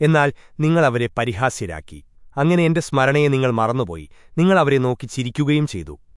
എന്നാൽ നിങ്ങൾ അവരെ പരിഹാസ്യരാക്കി. അങ്ങനെ എന്റെ സ്മരണയെ നിങ്ങൾ മറന്നുപോയി. നിങ്ങൾ അവരെ നോക്കി ചിരിക്കുകയും ചെയ്തു.